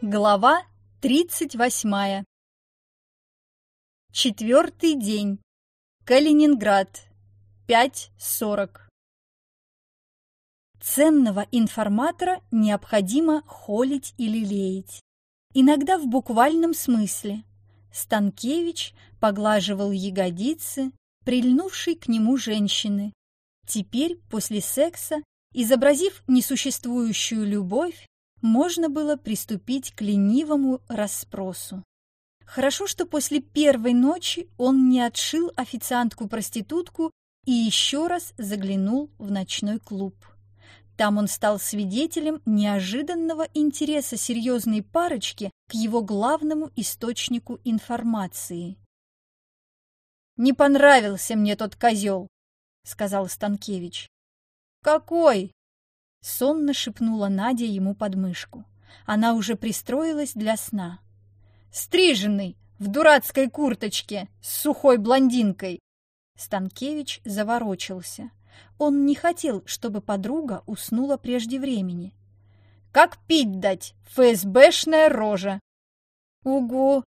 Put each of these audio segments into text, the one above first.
Глава 38. Четвертый день. Калининград. 5.40. Ценного информатора необходимо холить или лелеять. Иногда в буквальном смысле. Станкевич поглаживал ягодицы, прильнувшей к нему женщины. Теперь, после секса, изобразив несуществующую любовь, можно было приступить к ленивому расспросу. Хорошо, что после первой ночи он не отшил официантку-проститутку и еще раз заглянул в ночной клуб. Там он стал свидетелем неожиданного интереса серьезной парочки к его главному источнику информации. «Не понравился мне тот козел», — сказал Станкевич. «Какой?» Сонно шепнула Надя ему под мышку. Она уже пристроилась для сна. «Стриженный, в дурацкой курточке, с сухой блондинкой!» Станкевич заворочился. Он не хотел, чтобы подруга уснула прежде времени. «Как пить дать? ФСБшная рожа!» «Угу!»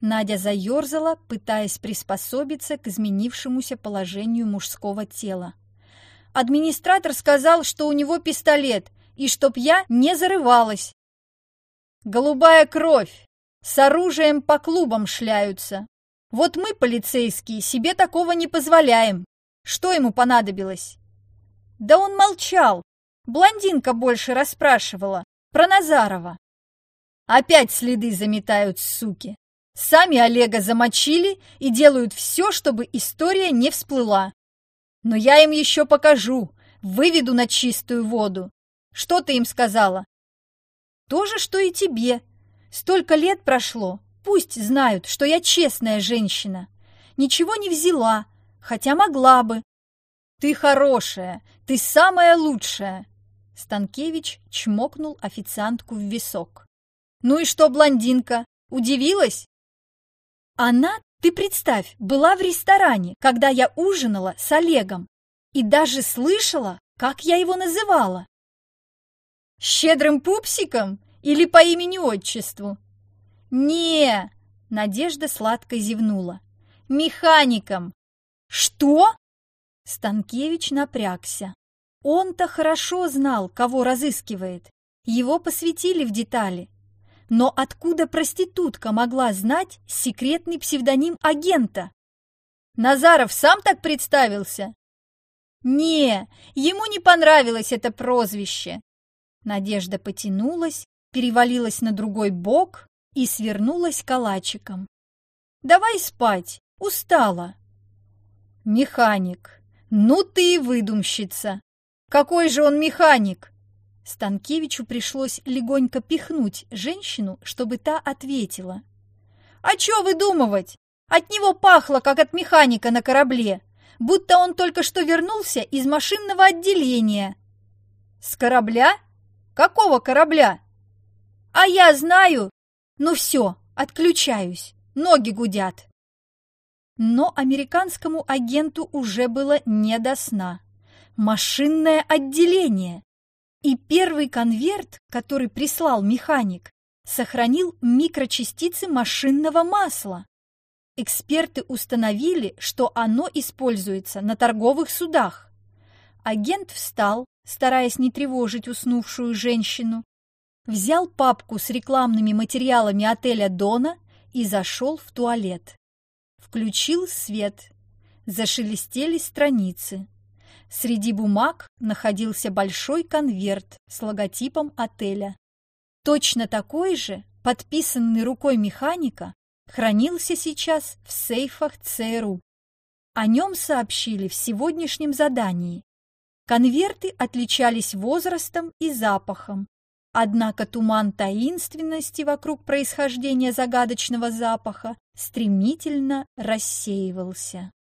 Надя заерзала, пытаясь приспособиться к изменившемуся положению мужского тела. Администратор сказал, что у него пистолет, и чтоб я не зарывалась. Голубая кровь. С оружием по клубам шляются. Вот мы, полицейские, себе такого не позволяем. Что ему понадобилось? Да он молчал. Блондинка больше расспрашивала. Про Назарова. Опять следы заметают, суки. Сами Олега замочили и делают все, чтобы история не всплыла. Но я им еще покажу, выведу на чистую воду. Что ты им сказала? То же, что и тебе. Столько лет прошло, пусть знают, что я честная женщина. Ничего не взяла, хотя могла бы. Ты хорошая, ты самая лучшая. Станкевич чмокнул официантку в висок. Ну и что, блондинка, удивилась? Она ты представь, была в ресторане, когда я ужинала с Олегом, и даже слышала, как я его называла. Щедрым пупсиком или по имени-отчеству? Не, Надежда сладко зевнула. Механиком. Что? Станкевич напрягся. Он-то хорошо знал, кого разыскивает. Его посвятили в детали. Но откуда проститутка могла знать секретный псевдоним агента? Назаров сам так представился? Не, ему не понравилось это прозвище. Надежда потянулась, перевалилась на другой бок и свернулась калачиком. Давай спать, устала. Механик. Ну ты и выдумщица. Какой же он механик? Станкевичу пришлось легонько пихнуть женщину, чтобы та ответила. «А чё выдумывать? От него пахло, как от механика на корабле, будто он только что вернулся из машинного отделения». «С корабля? Какого корабля?» «А я знаю! Ну все, отключаюсь, ноги гудят». Но американскому агенту уже было не до сна. Машинное отделение. И первый конверт, который прислал механик, сохранил микрочастицы машинного масла. Эксперты установили, что оно используется на торговых судах. Агент встал, стараясь не тревожить уснувшую женщину, взял папку с рекламными материалами отеля «Дона» и зашел в туалет. Включил свет. Зашелестели страницы. Среди бумаг находился большой конверт с логотипом отеля. Точно такой же, подписанный рукой механика, хранился сейчас в сейфах ЦРУ. О нем сообщили в сегодняшнем задании. Конверты отличались возрастом и запахом, однако туман таинственности вокруг происхождения загадочного запаха стремительно рассеивался.